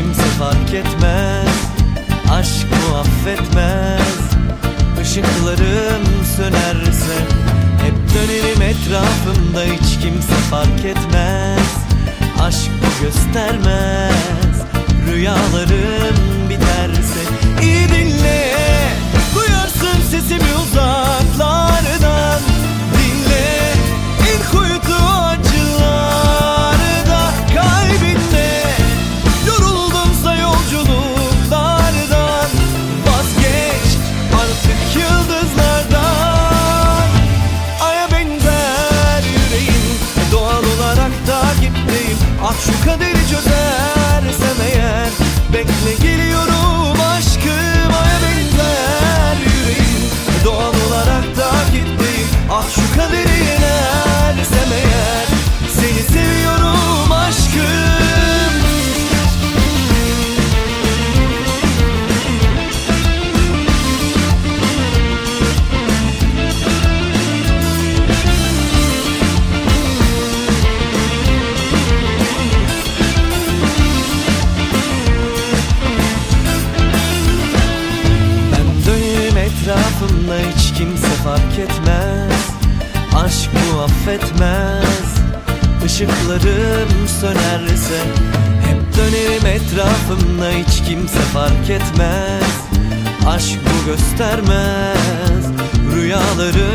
kimse fark etmez. Aşk bu affetmez Işıklarım sönerse Hep dönerim etrafımda hiç kimse fark etmez. Aşk bu göstermez. Rüyalarım biterse kimse fark etmez. Aşk bu affetmez Işıklarım sönerse Hep dönerim etrafımda hiç kimse fark etmez. Aşk bu göstermez. Rüyalarım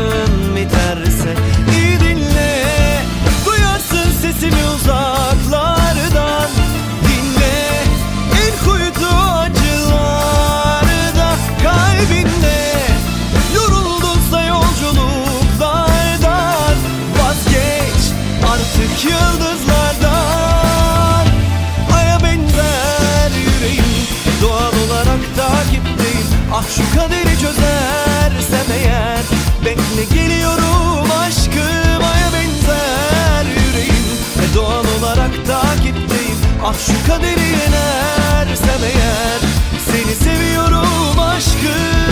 olarak takipteyim Ah şu kaderi yenersem eğer Seni seviyorum aşkım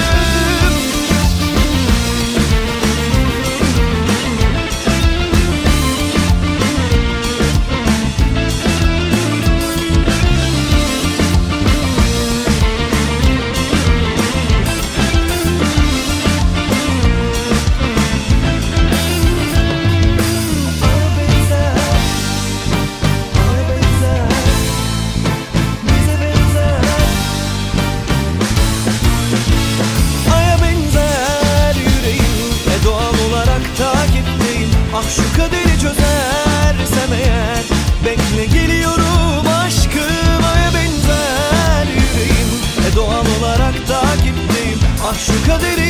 Ah şu kaderi çözersem eğer Bekle geliyorum aşkım Aya benzer yüreğim. E doğal olarak takipteyim Ah şu kaderi